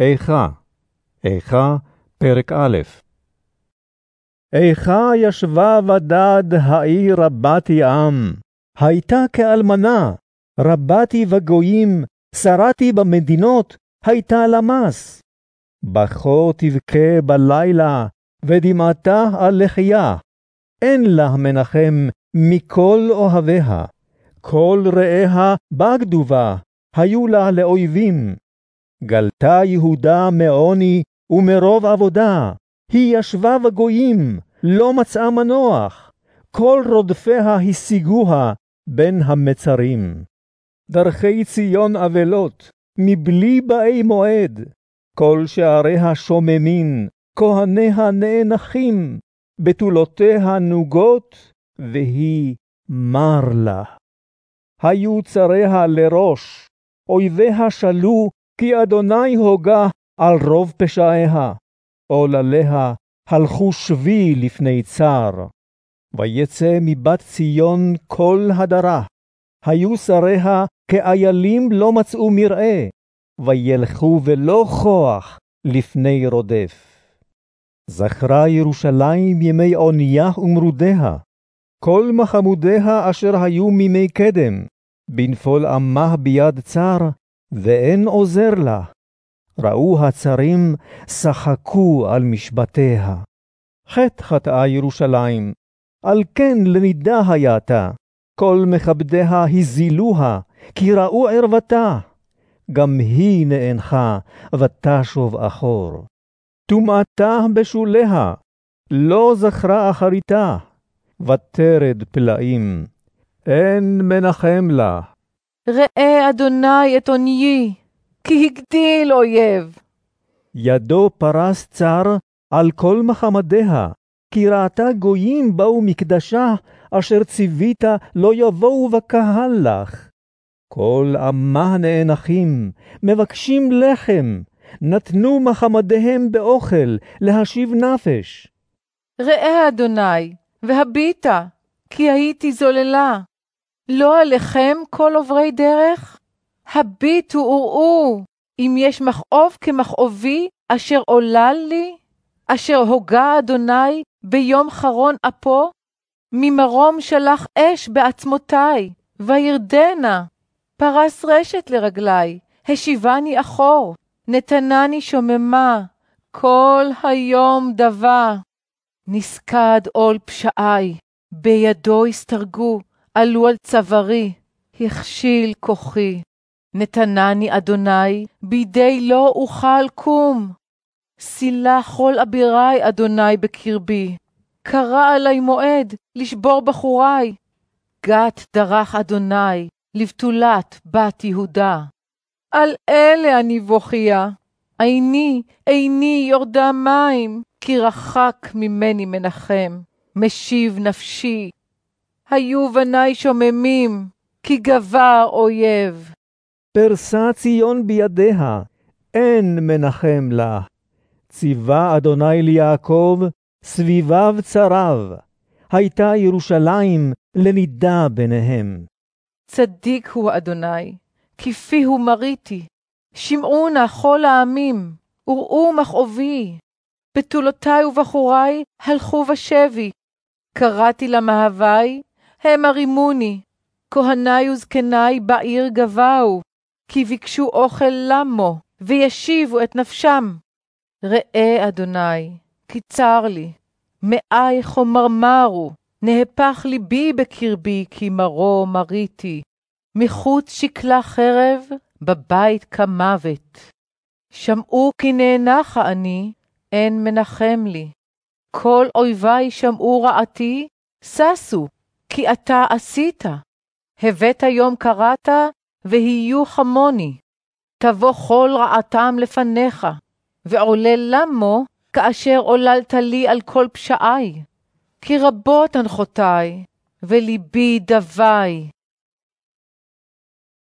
איכה, איכה, פרק א' איכה ישבה ודד העיר רבתי עם, הייתה כאלמנה, רבתי בגויים, שרתי במדינות, הייתה למס. בכו תבכה בלילה, ודמעתה על לחייה. אין לה מנחם מכל אוהביה. כל רעיה בגדו בה, היו לה לאויבים. גלתה יהודה מעוני ומרוב עבודה, היא ישבה בגויים, לא מצאה מנוח, כל רודפיה השיגוה בין המצרים. דרכי ציון אבלות, מבלי באי מועד, כל שעריה שוממין, כהניה נאנחים, בתולותיה נוגות, והיא מר לה. היו צריה לראש, אויביה שלו, כי אדוני הוגה על רוב פשעיה. עולליה הלכו שבי לפני צר. ויצא מבת ציון כל הדרה. היו שריה כאיילים לא מצאו מרעה, וילכו ולא כוח לפני רודף. זכרה ירושלים ימי עונייה ומרודיה, כל מחמודיה אשר היו מימי קדם, בנפול עמה ביד צר, ואין עוזר לה. ראו הצרים, שחקו על משבטיה. חטא חטאה ירושלים, על כן לנידה הייתה, כל מכבדיה הזילוה, כי ראו ערוותה. גם היא נאנחה, ותשוב אחור. טומאתה בשוליה, לא זכרה אחריתה. ותרד פלאים, אין מנחם לה. ראה אדוני את עוניי, כי הגדיל אויב. ידו פרס צר על כל מחמדיה, כי ראתה גויים באו מקדשה, אשר ציווית לא יבואו בקהל לך. כל עמה נאנחים, מבקשים לחם, נתנו מחמדיהם באוכל, להשיב נפש. ראה אדוני, והביטה, כי הייתי זוללה. לא עליכם כל עוברי דרך? הביטו וראו, אם יש מכאוב כמכאובי, אשר עולל לי, אשר הוגה אדוני ביום חרון אפו, ממרום שלח אש בעצמותי, וירדנה, פרס רשת לרגלי, השיבני אחור, נתנני שוממה, כל היום דבה. נסקד עול פשעי, בידו הסתרגו, עלו על צווארי, הכשיל כוחי. נתנני אדוני, בידי לא אוכל קום. סילה כל אבירי אדוני בקרבי, קרא עלי מועד לשבור בחורי. גת דרך אדוני, לבתולת בת יהודה. על אלה אני בוכייה, עיני, עיני יורדה מים, כי רחק ממני מנחם, משיב נפשי. היו בני שוממים, כי גבר אויב. פרסה ציון בידיה, אין מנחם לה. ציווה אדוני ליעקב, סביביו צריו. הייתה ירושלים לנידה ביניהם. צדיק הוא אדוני, כי פיהו מריתי. שמעו נא כל העמים, וראו מכאובי. בתולותי ובחורי הלכו בשבי. קראתי למהווי, הם הרימוני. כהני וזקני בעיר גבהו, כי ביקשו אוכל למו, וישיבו את נפשם. ראה, אדוני, כי צר לי, מאי חומרמרו, נהפך ליבי בקרבי, כי מרו מריתי. מחוץ שקלה חרב, בבית כמוות. שמעו כי נאנחה אני, אין מנחם לי. כל אויבי שמעו רעתי, ששו, כי אתה עשית. הבאת יום קראת, ויהיו חמוני. תבוא כל רעתם לפניך, ועולל למו, כאשר עוללת לי על כל פשעי. כי רבות הנחותי, ולבי דווי.